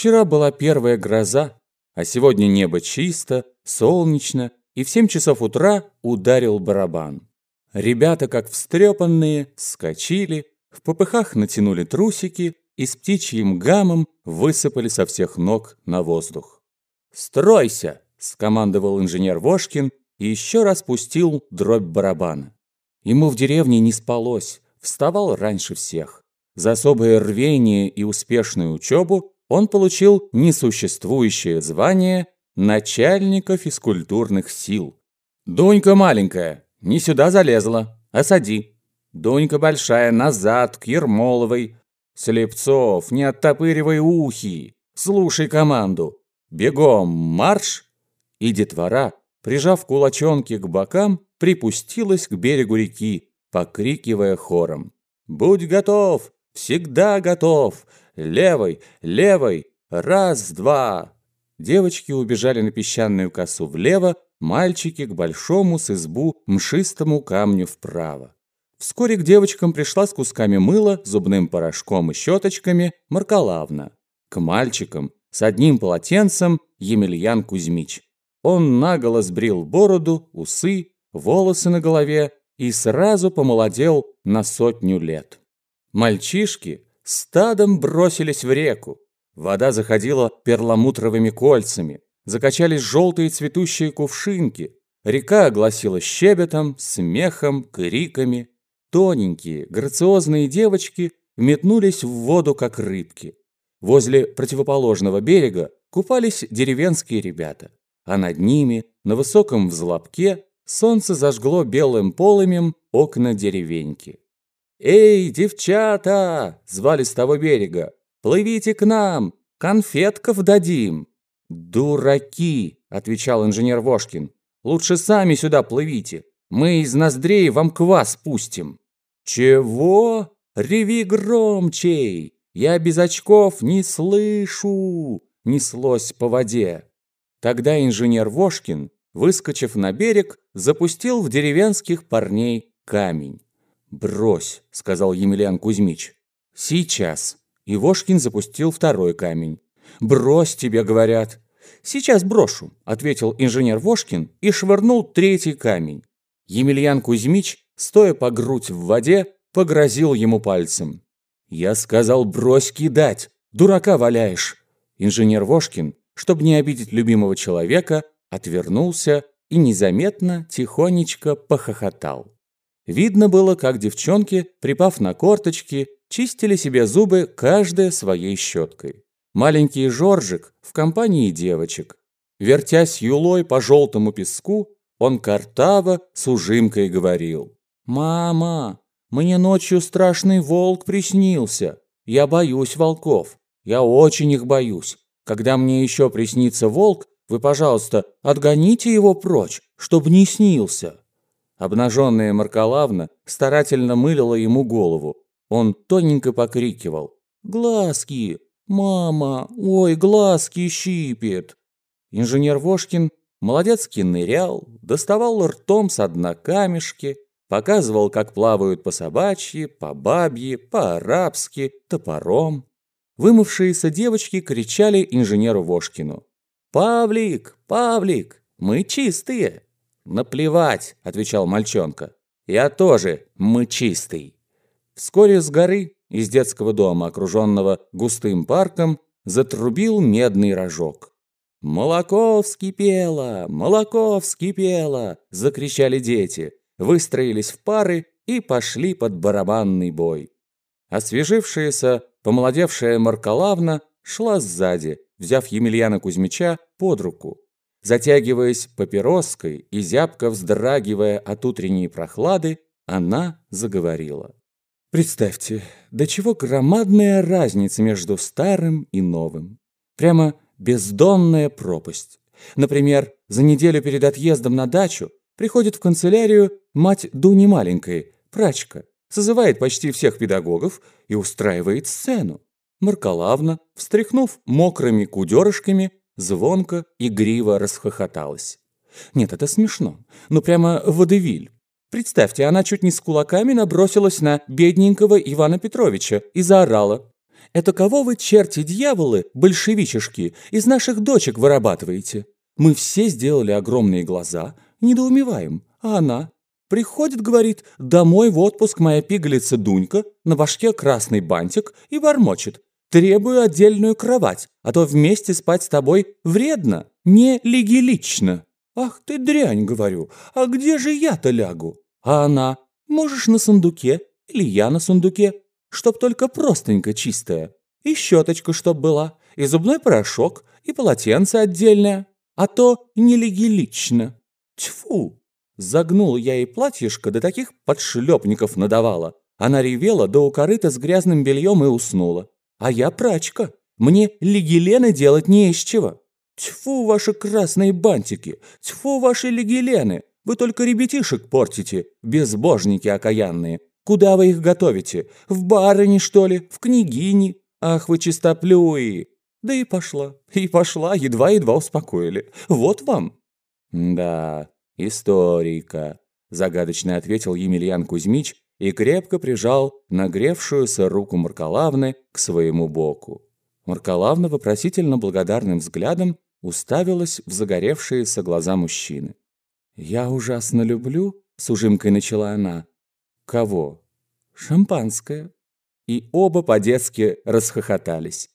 Вчера была первая гроза, а сегодня небо чисто, солнечно, и в семь часов утра ударил барабан. Ребята, как встрепанные, скочили, в попыхах натянули трусики и с птичьим гамом высыпали со всех ног на воздух. «Стройся!» – скомандовал инженер Вошкин и еще раз пустил дробь барабана. Ему в деревне не спалось, вставал раньше всех. За особое рвение и успешную учебу он получил несуществующее звание начальника физкультурных сил. «Дунька маленькая, не сюда залезла, осади. Дунька большая, назад, к Ермоловой. Слепцов, не оттопыривай ухи, слушай команду. Бегом, марш!» И детвора, прижав кулачонки к бокам, припустилась к берегу реки, покрикивая хором. «Будь готов! Всегда готов! Левой, левой! Раз, два!» Девочки убежали на песчаную косу влево, мальчики к большому с избу мшистому камню вправо. Вскоре к девочкам пришла с кусками мыла, зубным порошком и щеточками Маркалавна. К мальчикам с одним полотенцем Емельян Кузьмич. Он наголо сбрил бороду, усы, волосы на голове и сразу помолодел на сотню лет. Мальчишки стадом бросились в реку. Вода заходила перламутровыми кольцами, закачались желтые цветущие кувшинки. Река огласила щебетом, смехом, криками. Тоненькие, грациозные девочки метнулись в воду, как рыбки. Возле противоположного берега купались деревенские ребята, а над ними, на высоком взлобке, солнце зажгло белым полымем окна деревеньки. «Эй, девчата!» – звали с того берега. Плывите к нам, конфетков дадим». «Дураки!» – отвечал инженер Вошкин. «Лучше сами сюда плывите. Мы из ноздрей вам квас пустим». «Чего? Реви громчей! Я без очков не слышу!» – неслось по воде. Тогда инженер Вошкин, выскочив на берег, запустил в деревенских парней камень. «Брось», – сказал Емельян Кузьмич. «Сейчас». Ивошкин запустил второй камень. «Брось тебе, говорят». «Сейчас брошу», — ответил инженер Вошкин и швырнул третий камень. Емельян Кузьмич, стоя по грудь в воде, погрозил ему пальцем. «Я сказал, брось кидать, дурака валяешь». Инженер Вошкин, чтобы не обидеть любимого человека, отвернулся и незаметно, тихонечко похохотал. Видно было, как девчонки, припав на корточки, чистили себе зубы каждая своей щеткой. Маленький Жоржик в компании девочек. Вертясь юлой по желтому песку, он картаво с ужимкой говорил. «Мама, мне ночью страшный волк приснился. Я боюсь волков. Я очень их боюсь. Когда мне еще приснится волк, вы, пожалуйста, отгоните его прочь, чтобы не снился». Обнаженная Маркалавна старательно мылила ему голову, он тоненько покрикивал. «Глазки! Мама! Ой, глазки щипет!» Инженер Вошкин молодецки нырял, доставал ртом с дна камешки, показывал, как плавают по собачьи, по бабьи, по-арабски, топором. Вымывшиеся девочки кричали инженеру Вошкину. «Павлик! Павлик! Мы чистые!» «Наплевать!» – отвечал мальчонка. «Я тоже мы чистый!» Вскоре с горы, из детского дома, окруженного густым парком, затрубил медный рожок. «Молоко вскипело! Молоко вскипело!» – закричали дети, выстроились в пары и пошли под барабанный бой. Освежившаяся, помолодевшая Маркалавна шла сзади, взяв Емельяна Кузьмича под руку. Затягиваясь папироской и зябко вздрагивая от утренней прохлады, она заговорила. Представьте, до чего громадная разница между старым и новым. Прямо бездонная пропасть. Например, за неделю перед отъездом на дачу приходит в канцелярию мать Дуни маленькой, прачка, созывает почти всех педагогов и устраивает сцену. Маркалавна, встряхнув мокрыми кудерышками, звонко, игриво расхохоталась. Нет, это смешно. Ну прямо водевиль. Представьте, она чуть не с кулаками набросилась на бедненького Ивана Петровича и заорала. Это кого вы, черти-дьяволы, большевичешки, из наших дочек вырабатываете? Мы все сделали огромные глаза, недоумеваем, а она? Приходит, говорит, домой в отпуск моя пигалица Дунька, на башке красный бантик и бормочет. Требую отдельную кровать, а то вместе спать с тобой вредно, не легилично. Ах ты дрянь, говорю, а где же я-то лягу? А она, можешь на сундуке, или я на сундуке, чтоб только простенько чистая, и щеточка чтоб была, и зубной порошок, и полотенце отдельное, а то нелегилично. Тьфу! Загнула я ей платьишко, до таких подшлепников надавала. Она ревела до укорыта с грязным бельем и уснула. А я прачка. Мне легилены делать не из чего. Тьфу, ваши красные бантики! Тьфу, ваши легилены! Вы только ребятишек портите, безбожники окаянные. Куда вы их готовите? В барыне, что ли? В княгини? Ах вы чистоплюи! Да и пошла, и пошла, едва-едва успокоили. Вот вам. Да, историка, загадочно ответил Емельян Кузьмич и крепко прижал нагревшуюся руку Маркалавны к своему боку. Маркалавна вопросительно благодарным взглядом уставилась в загоревшиеся глаза мужчины. «Я ужасно люблю», — с ужимкой начала она. «Кого?» «Шампанское». И оба по-детски расхохотались.